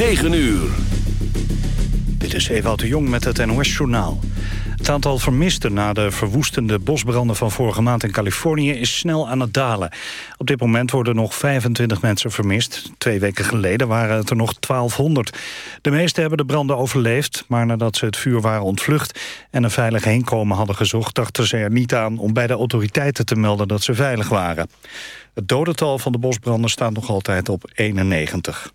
9 uur. Dit is Ewout de Jong met het NOS-journaal. Het aantal vermisten na de verwoestende bosbranden van vorige maand in Californië is snel aan het dalen. Op dit moment worden nog 25 mensen vermist. Twee weken geleden waren het er nog 1200. De meesten hebben de branden overleefd, maar nadat ze het vuur waren ontvlucht en een veilig heenkomen hadden gezocht, dachten ze er niet aan om bij de autoriteiten te melden dat ze veilig waren. Het dodental van de bosbranden staat nog altijd op 91.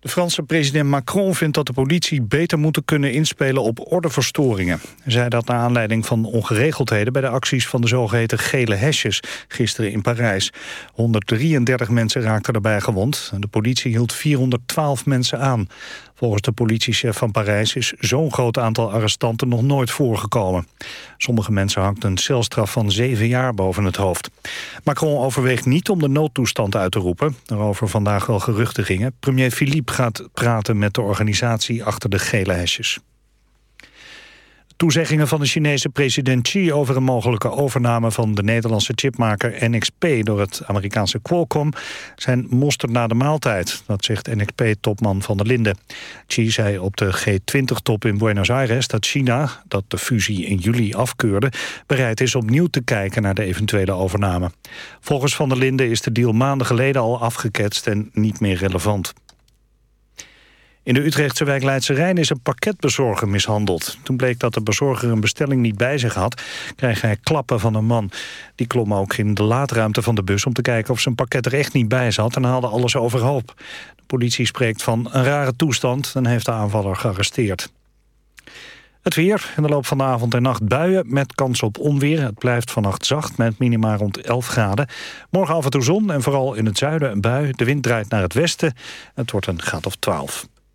De Franse president Macron vindt dat de politie beter moet kunnen inspelen op ordeverstoringen. Hij zei dat naar aanleiding van ongeregeldheden bij de acties van de zogeheten gele hesjes gisteren in Parijs. 133 mensen raakten erbij gewond. De politie hield 412 mensen aan. Volgens de politiechef van Parijs is zo'n groot aantal arrestanten nog nooit voorgekomen. Sommige mensen hangt een celstraf van zeven jaar boven het hoofd. Macron overweegt niet om de noodtoestand uit te roepen. Daarover vandaag wel geruchten gingen. Premier Philippe gaat praten met de organisatie achter de gele hesjes. Toezeggingen van de Chinese president Xi over een mogelijke overname van de Nederlandse chipmaker NXP door het Amerikaanse Qualcomm zijn mosterd na de maaltijd. Dat zegt NXP-topman Van der Linden. Xi zei op de G20-top in Buenos Aires dat China, dat de fusie in juli afkeurde, bereid is opnieuw te kijken naar de eventuele overname. Volgens Van der Linden is de deal maanden geleden al afgeketst en niet meer relevant. In de Utrechtse wijk Leidse Rijn is een pakketbezorger mishandeld. Toen bleek dat de bezorger een bestelling niet bij zich had... kreeg hij klappen van een man. Die klom ook in de laadruimte van de bus... om te kijken of zijn pakket er echt niet bij zat... en haalde alles overhoop. De politie spreekt van een rare toestand... en heeft de aanvaller gearresteerd. Het weer. In de loop van de avond en nacht buien met kans op onweer. Het blijft vannacht zacht met minima rond 11 graden. Morgen af en toe zon en vooral in het zuiden een bui. De wind draait naar het westen. Het wordt een graad of 12.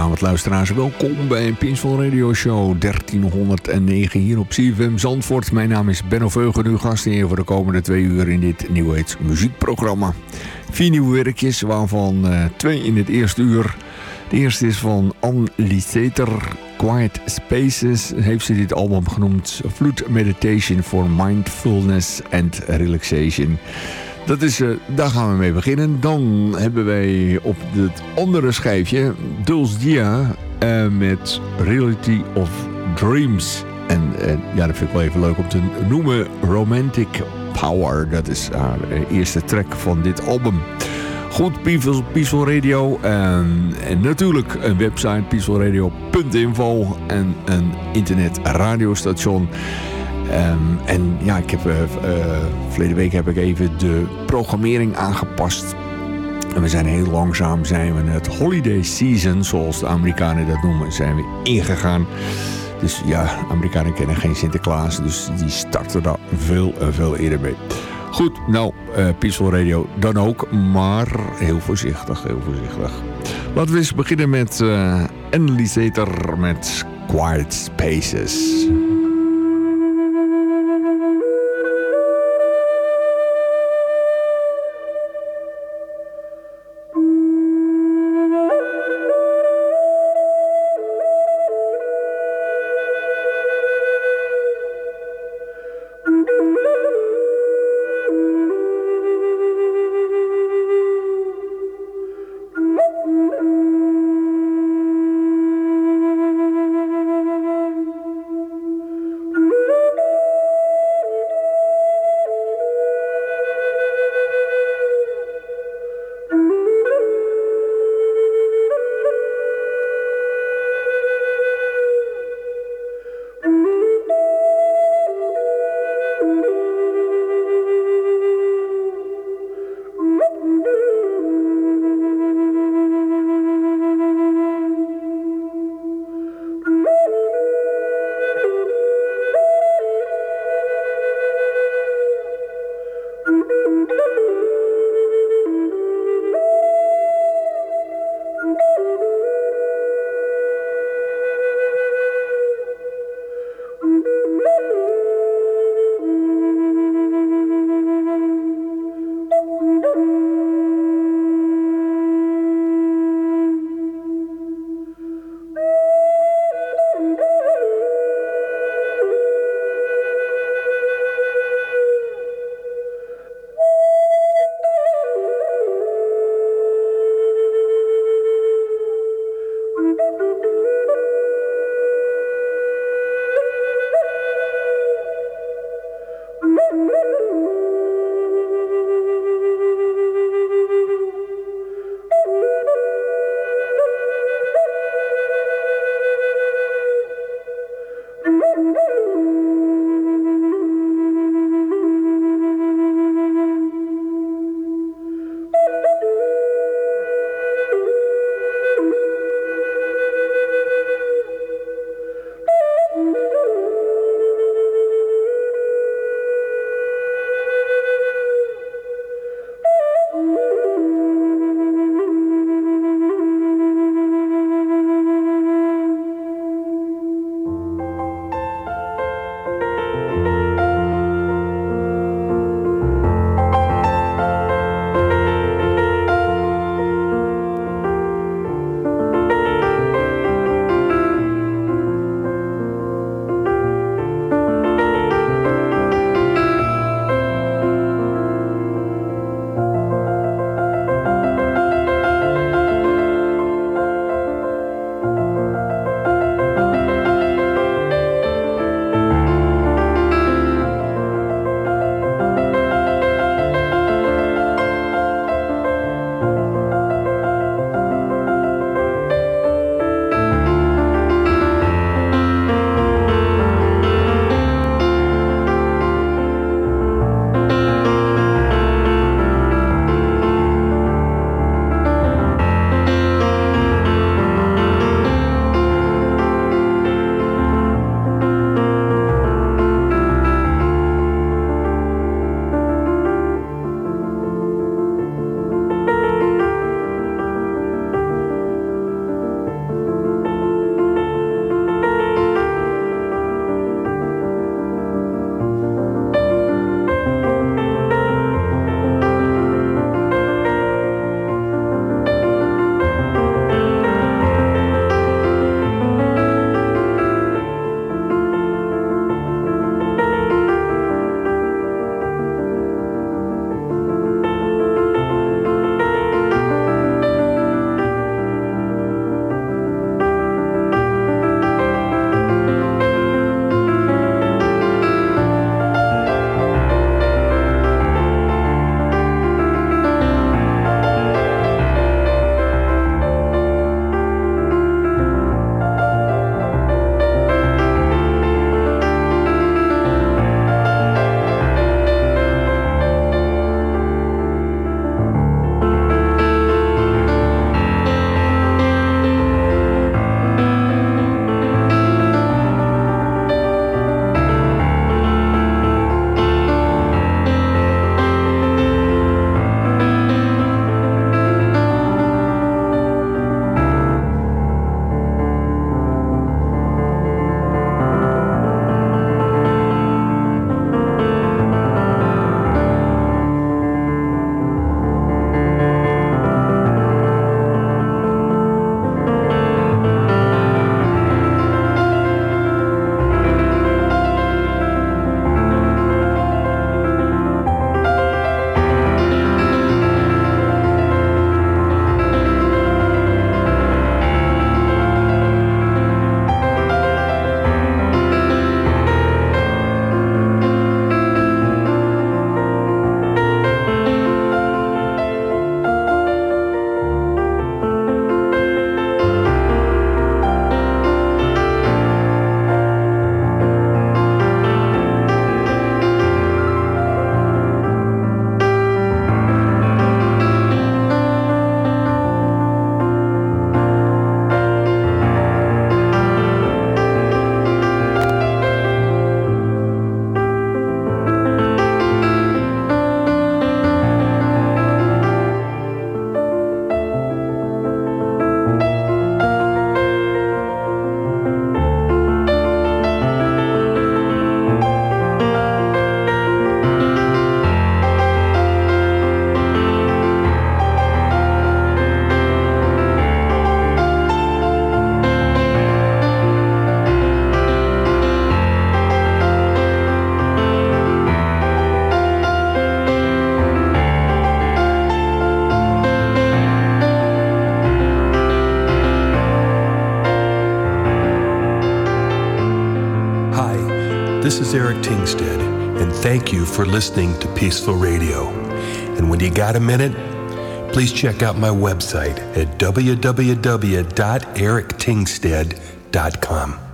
Goedenavond luisteraars, welkom bij Pinsel Radio Show 1309 hier op CFM Zandvoort. Mijn naam is Benno Veugen, uw gastheer voor de komende twee uur in dit New muziekprogramma. Vier nieuwe werkjes, waarvan uh, twee in het eerste uur. De eerste is van Anne Liseter, Quiet Spaces, heeft ze dit album genoemd. Flute Meditation for Mindfulness and Relaxation. Dat is, uh, daar gaan we mee beginnen. Dan hebben wij op het andere schijfje Dulce Dia uh, met Reality of Dreams. En uh, ja, dat vind ik wel even leuk om te noemen. Romantic Power. Dat is haar eerste track van dit album. Goed, Peaceful Radio. En, en natuurlijk een website, peacefulradio.info. En een internet radiostation. Um, en ja, ik heb, uh, verleden week heb ik even de programmering aangepast. En we zijn heel langzaam zijn we het holiday season, zoals de Amerikanen dat noemen, zijn we ingegaan. Dus ja, Amerikanen kennen geen Sinterklaas, dus die starten daar veel en veel eerder mee. Goed, nou, uh, Radio dan ook, maar heel voorzichtig, heel voorzichtig. Laten we eens beginnen met uh, Analysator met Quiet Spaces. For listening to Peaceful Radio. And when you got a minute, please check out my website at www.erictingstead.com.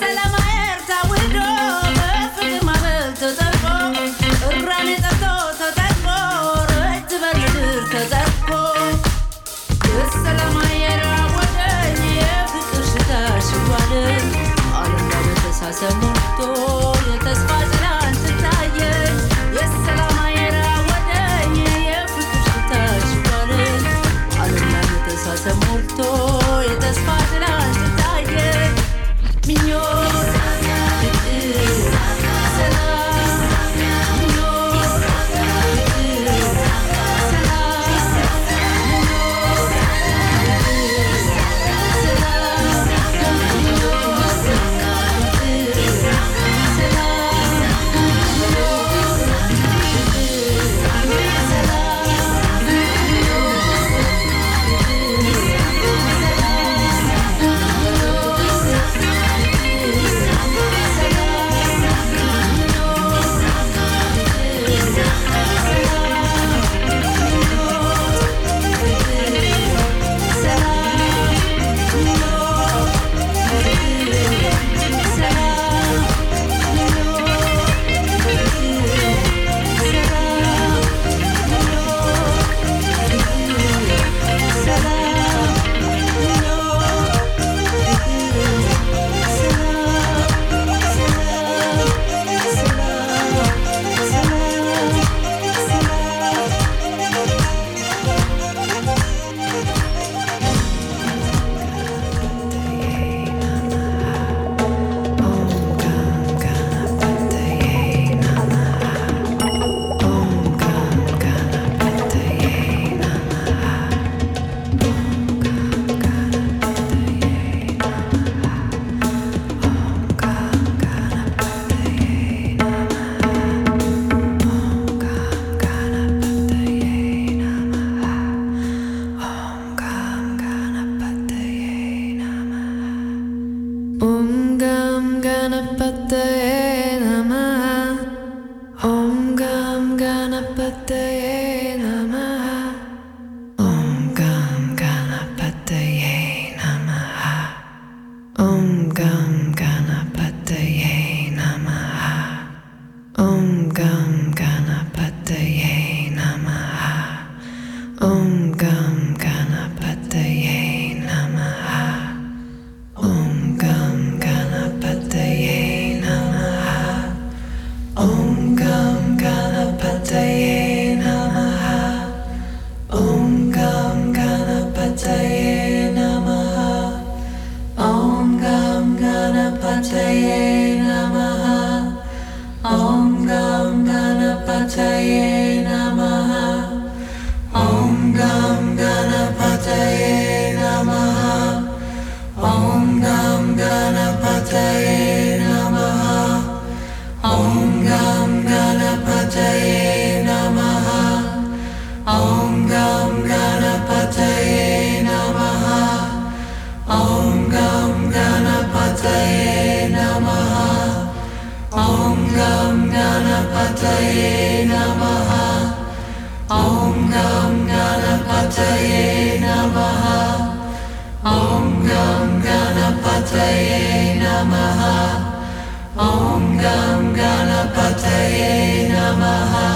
Salam Om Gam Ganapataye Namaha.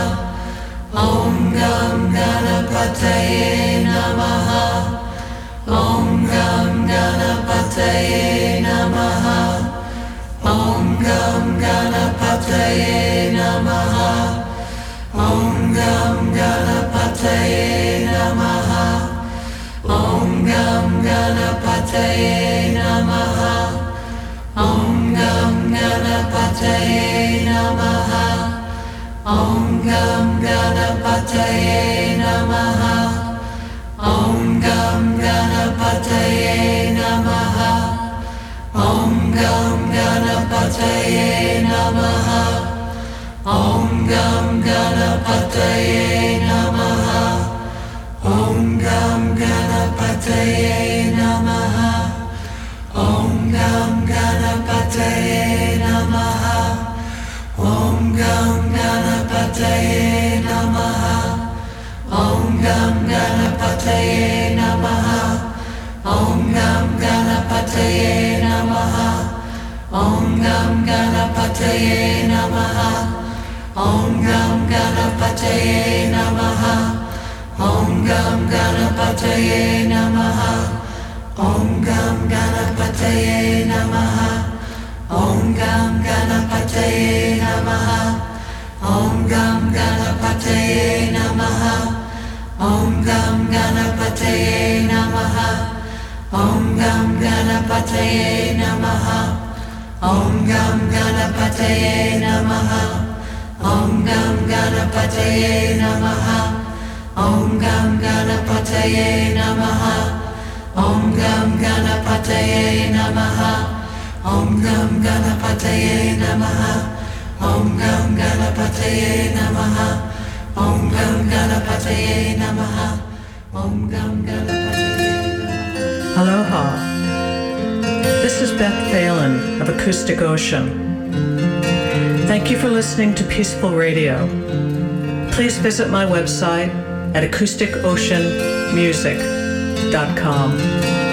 Om Gam Ganapataye Namaha. Om Gam Ganapataye Namaha. Om Gam Ganapataye Namaha. Om Gam Ganapataye Namaha. Om Gam Ganapataye Ganapataye Namaha Om Gam Ganapataye Namaha. Om Gam Namaha. Om Gam Namaha. Om Gam Namaha. Om Gam Namaha Om nam namaha. Om gam karapataye namaha. Om gam karapataye namaha. Om gam karapataye namaha. Om gam karapataye namaha. Om gam karapataye namaha. Om gam namaha Om namaha. ॐ गं गणपतये नमः ॐ गं गणपतये नमः ॐ गं गणपतये नमः ॐ गं गणपतये नमः ॐ गं गणपतये नमः ॐ गं गणपतये नमः ॐ गं गणपतये नमः ॐ गं गणपतये नमः Om Gam Ganapataye Namaha Om Gam Ganapataye Aloha. This is Beth Phelan of Acoustic Ocean. Thank you for listening to Peaceful Radio. Please visit my website at acousticoceanmusic.com.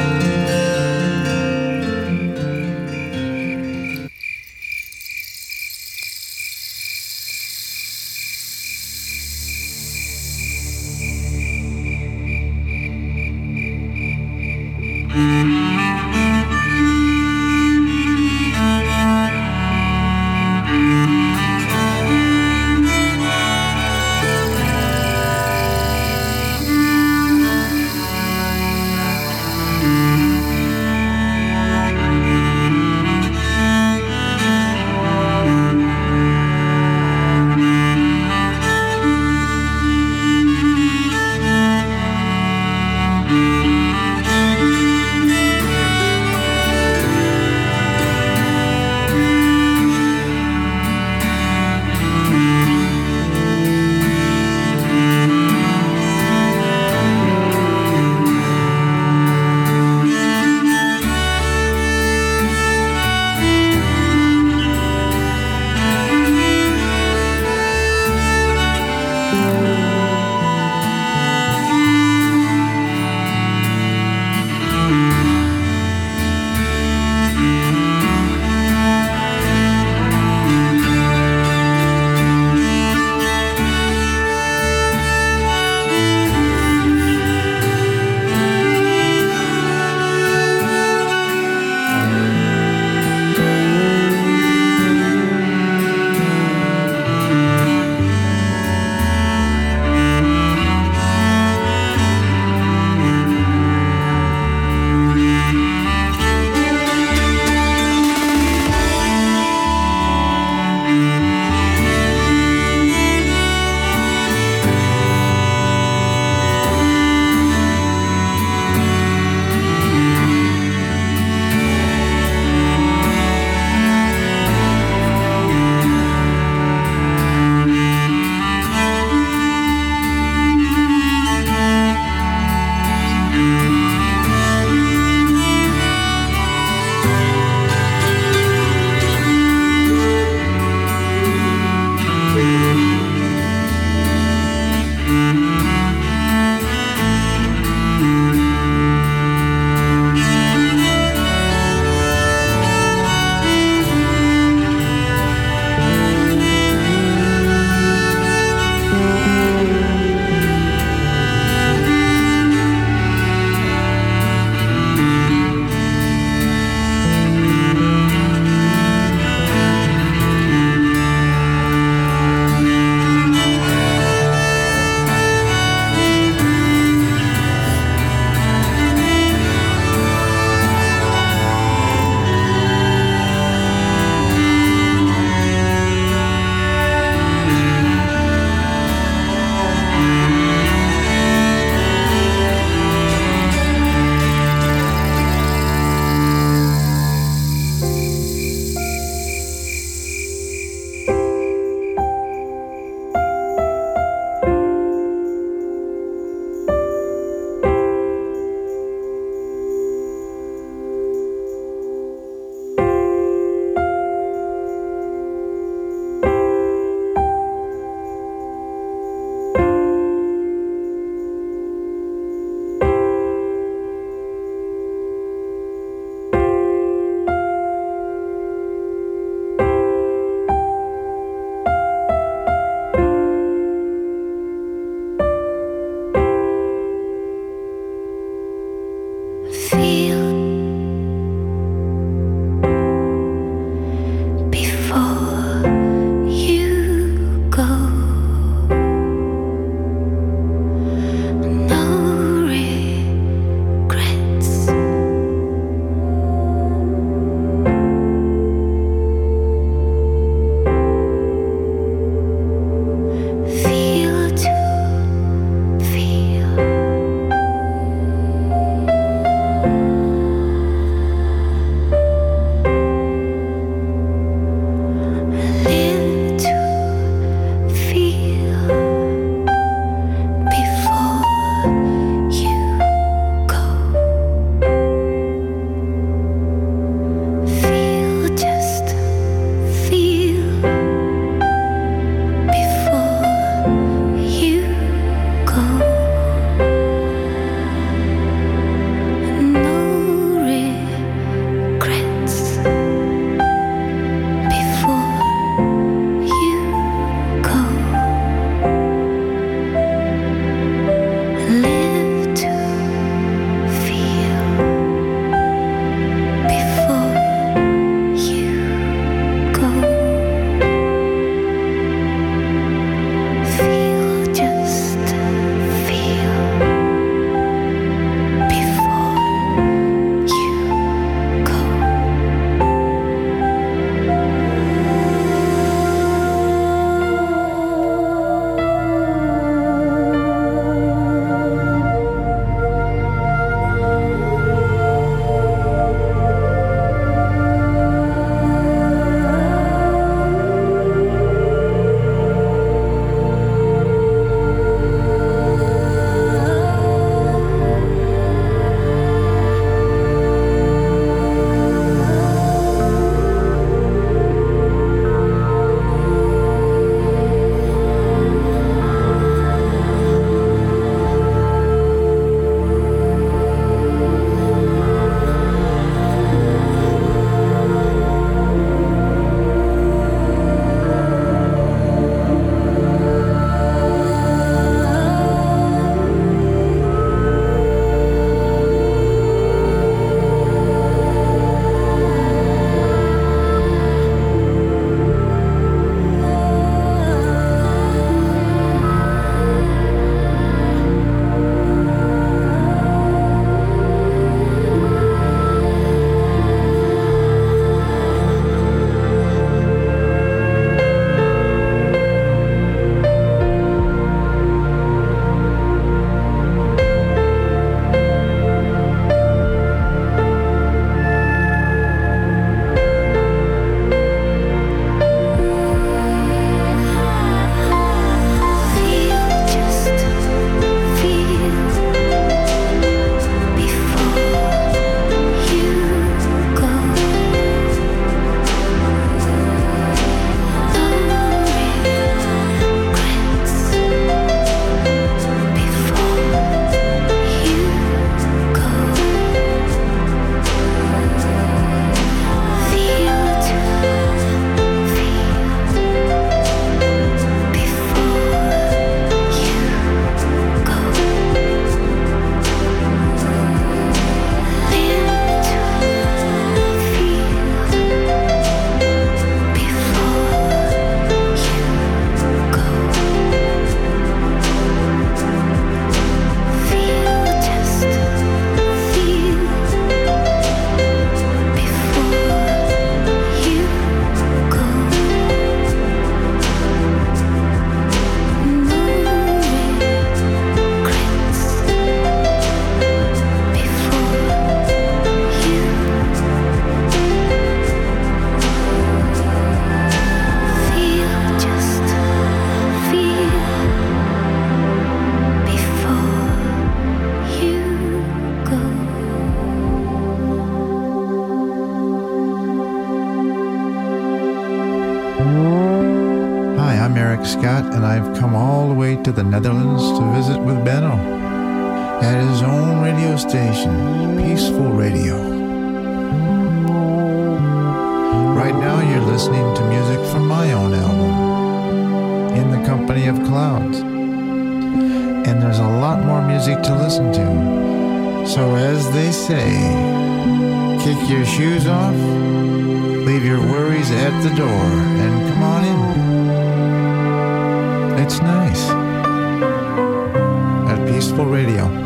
listening to music from my own album, In the Company of Clouds. And there's a lot more music to listen to. So, as they say, kick your shoes off, leave your worries at the door, and come on in. It's nice at Peaceful Radio.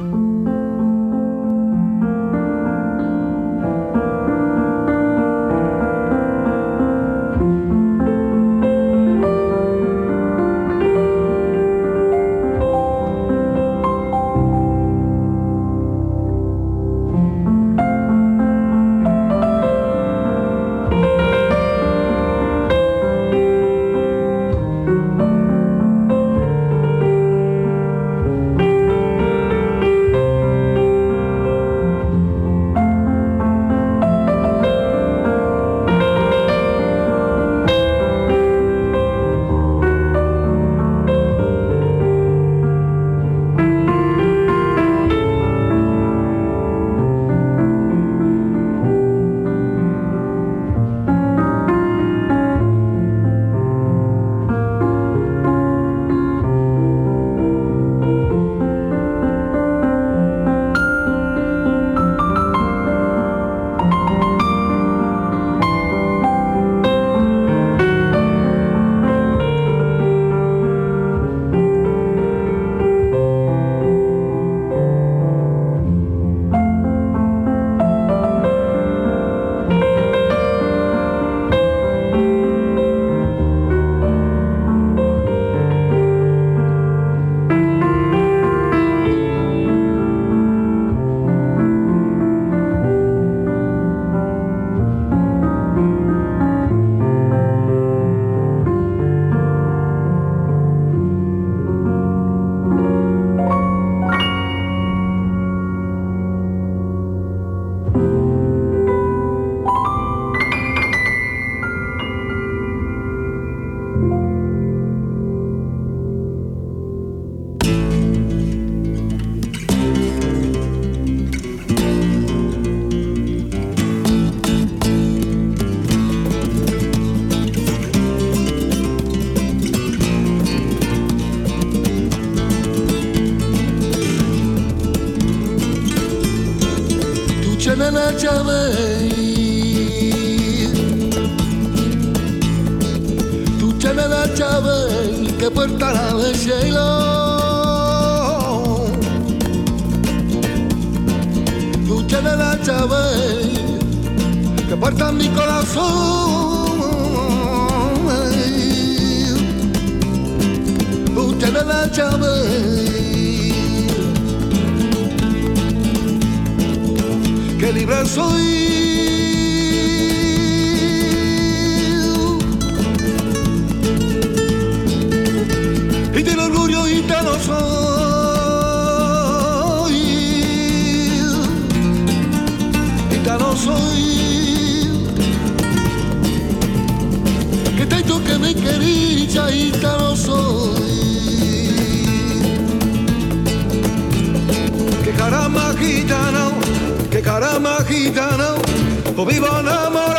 aparta mi corazón. Usted me la llave. Que libre soy. que dicha y no soy. Que caramba gitana, que caramba gitana, o viva nada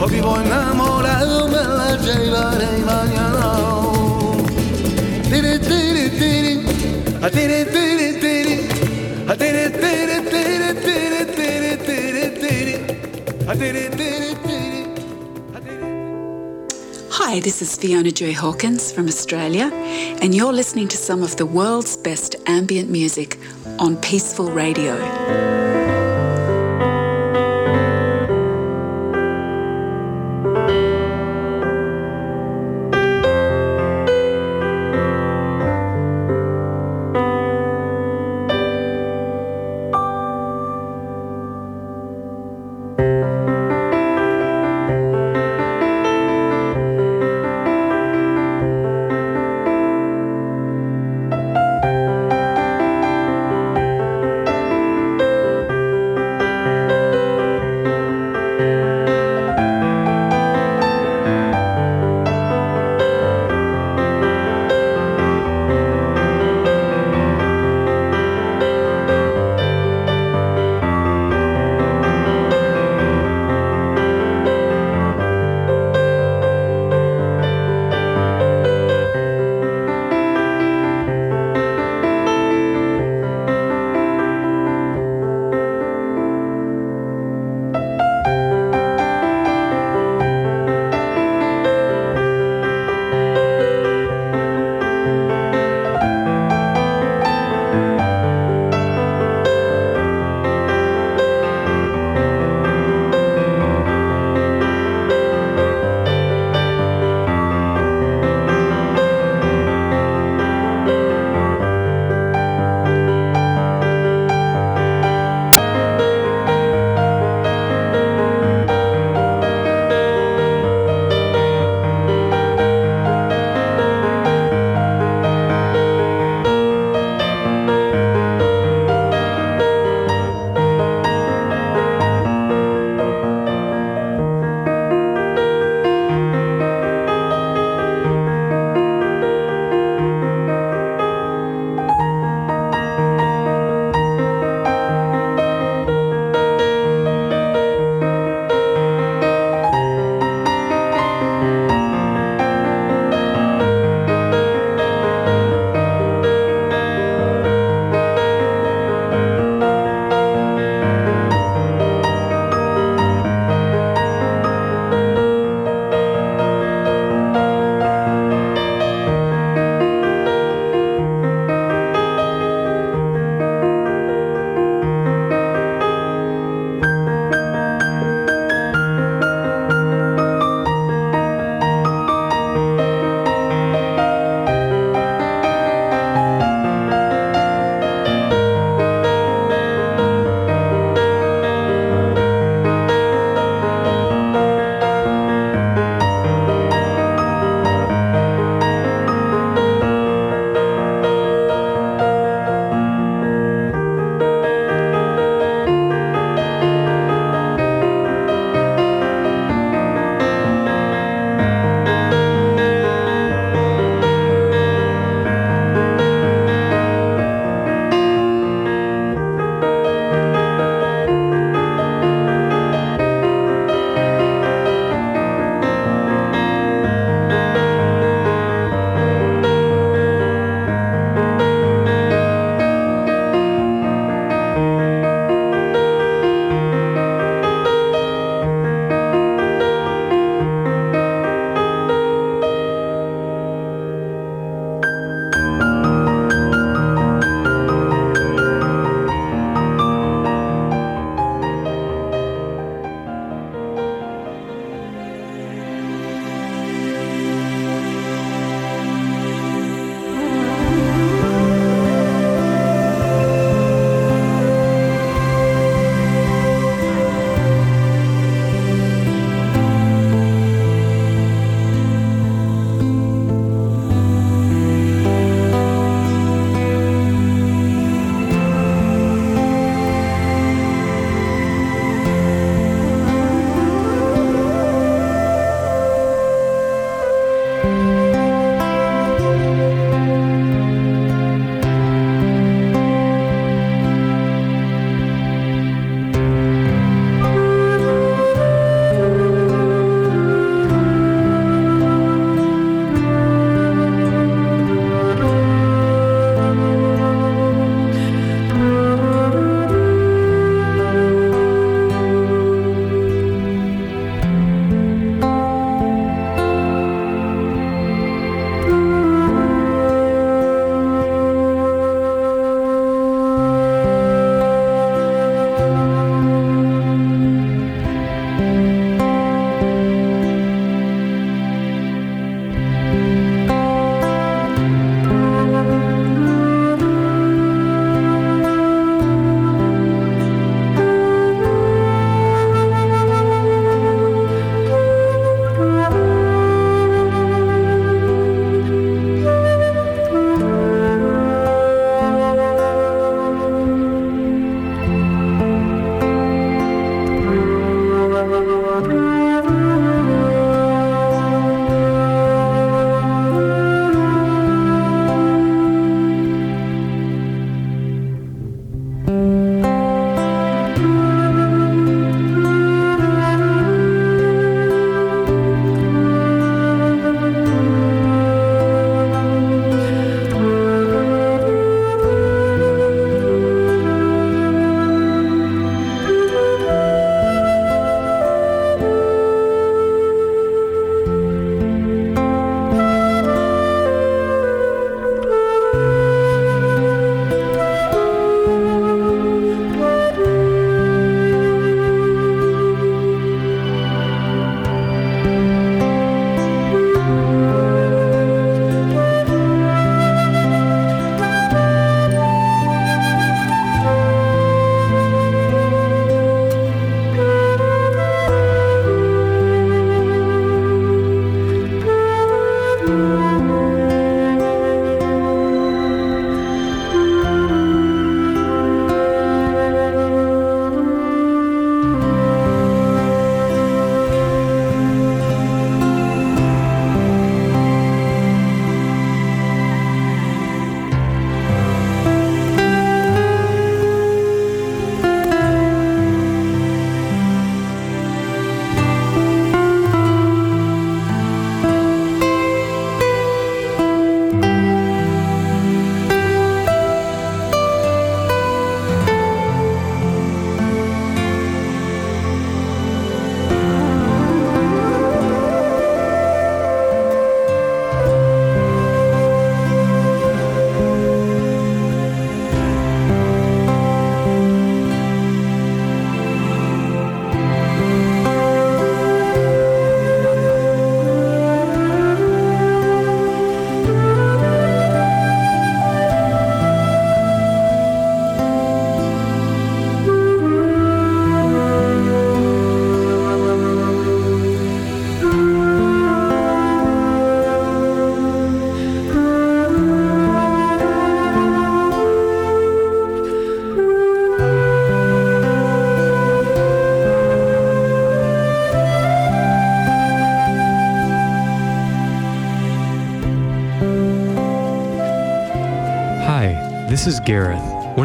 O vivo me la llevaré mañana. Tiri, tiri, tiri. A tiri, tiri, tiri. A tiri, tiri, tiri, tiri, tiri, tiri, tiri. A tiri, tiri. Hi, this is Fiona Joy Hawkins from Australia, and you're listening to some of the world's best ambient music on Peaceful Radio.